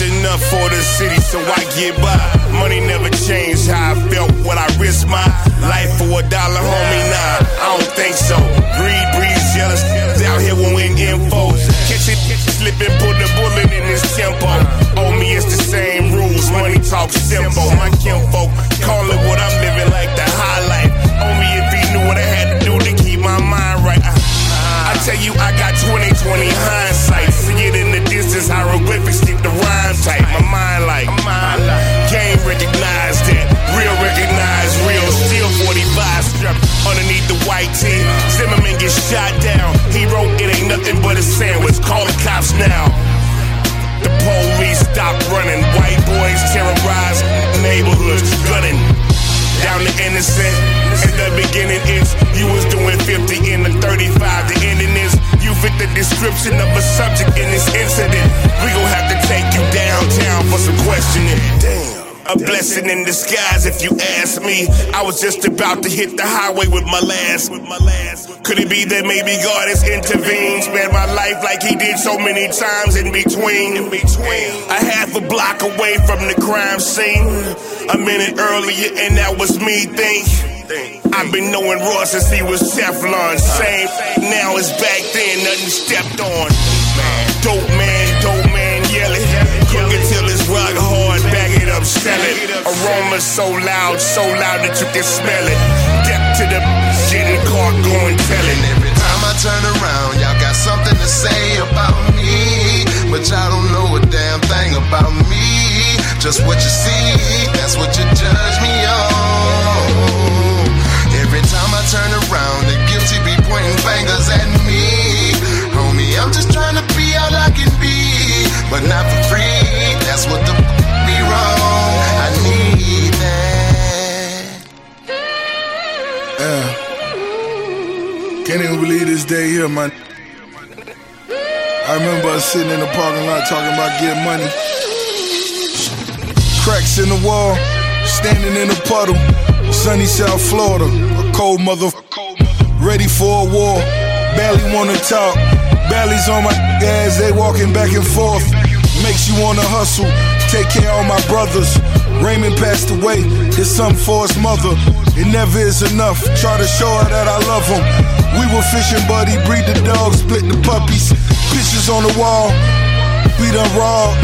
enough for the city, so I get by. Money never changed how I felt when I risked my life for a dollar, home. Zimmerman gets shot down. He wrote, it ain't nothing but a sandwich. Call the cops now. The police stop running. White boys terrorize neighborhoods, gunning down the innocent. In the beginning is you was doing 50 in the 35. The ending is you fit the description of a subject in this incident. We gon' have to take you downtown for some questioning. A blessing in disguise, if you ask me. I was just about to hit the highway with my last. With my last. Could it be that maybe God has intervened, spared my life like He did so many times in between? In between, a half a block away from the crime scene. A minute earlier, and that was me. Think. I've been knowing Ross since he was Teflon. Same now as back then, nothing stepped on. Dope man, sell it. Aroma so loud, so loud that you can smell it. Depth to the getting caught going tell it. Every time I turn around, y'all got something Yeah. Can't even believe this day here, man. I remember us sitting in the parking lot talking about getting money. Cracks in the wall, standing in a puddle. Sunny South Florida, a cold mother. Ready for a war, barely wanna talk. Bellies on my ass, they walking back and forth. Makes you wanna hustle, take care of my brothers. Raymond passed away, his son for his mother. It never is enough, try to show her that I love him. We were fishing, buddy, breed the dogs, split the puppies. Pictures on the wall, we done robbed.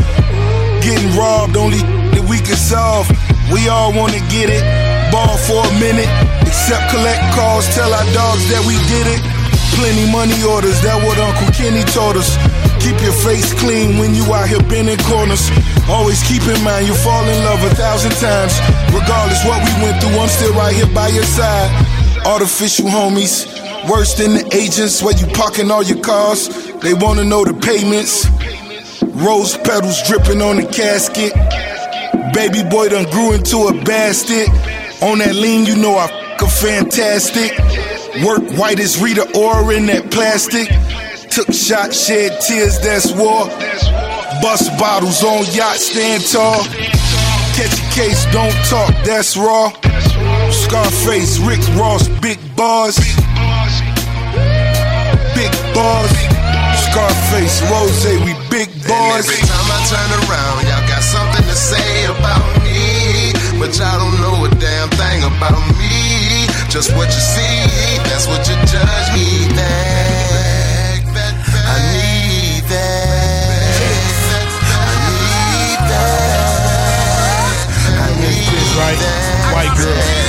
Getting robbed, only that we can solve. We all wanna get it, ball for a minute. Except collect calls, tell our dogs that we did it. Plenty money orders, that what Uncle Kenny taught us. Keep your face clean when you out here bending corners. Always keep in mind you fall in love a thousand times. Regardless what we went through, I'm still right here by your side. Artificial homies, worse than the agents where you parking all your cars. They wanna know the payments. Rose petals dripping on the casket. Baby boy done grew into a bastard. On that lean, you know I fuck a fantastic. Work white as Rita Ora in that plastic. Took shots, shed tears, that's war. Bust bottles on yacht, stand tall. Catch a case, don't talk, that's raw. Scarface, Rick Ross, big bars. Big bars. Scarface, Rose, we big And bars. every time I turn around, y'all got something to say about me. But y'all don't know a damn thing about me. Just what you see, need